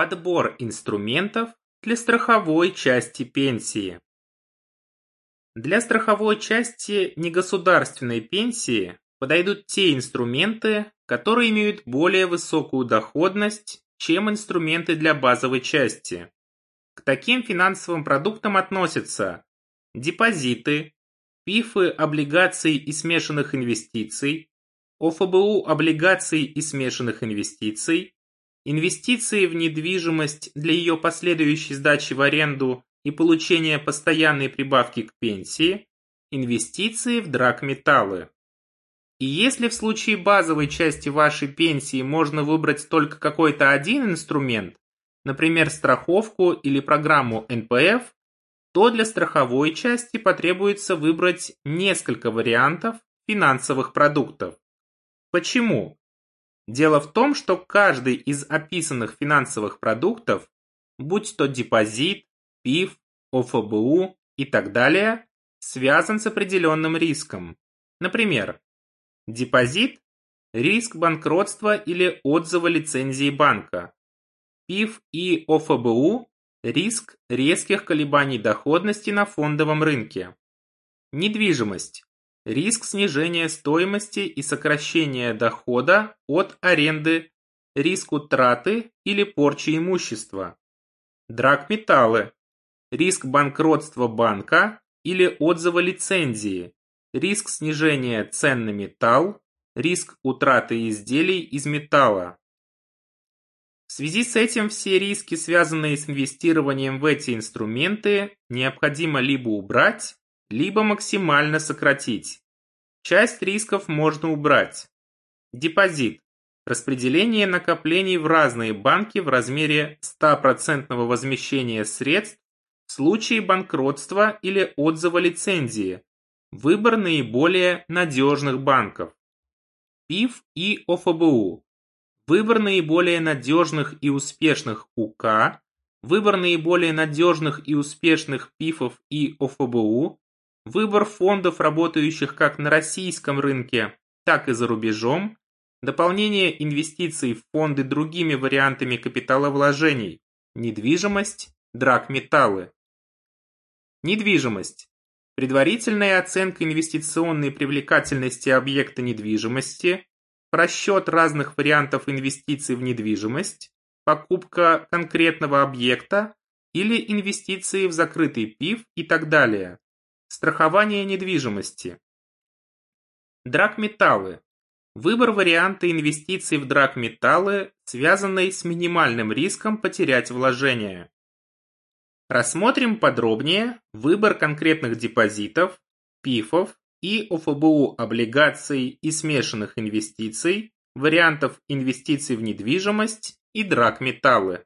Подбор инструментов для страховой части пенсии. Для страховой части негосударственной пенсии подойдут те инструменты, которые имеют более высокую доходность, чем инструменты для базовой части. К таким финансовым продуктам относятся депозиты, ПИФы облигаций и смешанных инвестиций, ОФБУ облигаций и смешанных инвестиций, инвестиции в недвижимость для ее последующей сдачи в аренду и получения постоянной прибавки к пенсии, инвестиции в драгметаллы. И если в случае базовой части вашей пенсии можно выбрать только какой-то один инструмент, например, страховку или программу НПФ, то для страховой части потребуется выбрать несколько вариантов финансовых продуктов. Почему? Дело в том, что каждый из описанных финансовых продуктов, будь то депозит, ПИФ, ОФБУ и так далее, связан с определенным риском. Например, депозит – риск банкротства или отзыва лицензии банка. ПИФ и ОФБУ – риск резких колебаний доходности на фондовом рынке. Недвижимость риск снижения стоимости и сокращения дохода от аренды, риск утраты или порчи имущества. Драгметаллы, риск банкротства банка или отзыва лицензии, риск снижения цен на металл, риск утраты изделий из металла. В связи с этим все риски, связанные с инвестированием в эти инструменты, необходимо либо убрать, либо максимально сократить. Часть рисков можно убрать. Депозит. Распределение накоплений в разные банки в размере 100% возмещения средств в случае банкротства или отзыва лицензии. Выбор наиболее надежных банков. ПИФ и ОФБУ. Выбор наиболее надежных и успешных УК. Выбор наиболее надежных и успешных ПИФов и ОФБУ Выбор фондов, работающих как на российском рынке, так и за рубежом, дополнение инвестиций в фонды другими вариантами капиталовложений, недвижимость, драгметаллы. Недвижимость. Предварительная оценка инвестиционной привлекательности объекта недвижимости, просчет разных вариантов инвестиций в недвижимость, покупка конкретного объекта или инвестиции в закрытый ПИФ и так далее. Страхование недвижимости. Драгметаллы. Выбор варианта инвестиций в драгметаллы, связанный с минимальным риском потерять вложения. Рассмотрим подробнее выбор конкретных депозитов, ПИФов и ОФБУ облигаций и смешанных инвестиций, вариантов инвестиций в недвижимость и драгметаллы.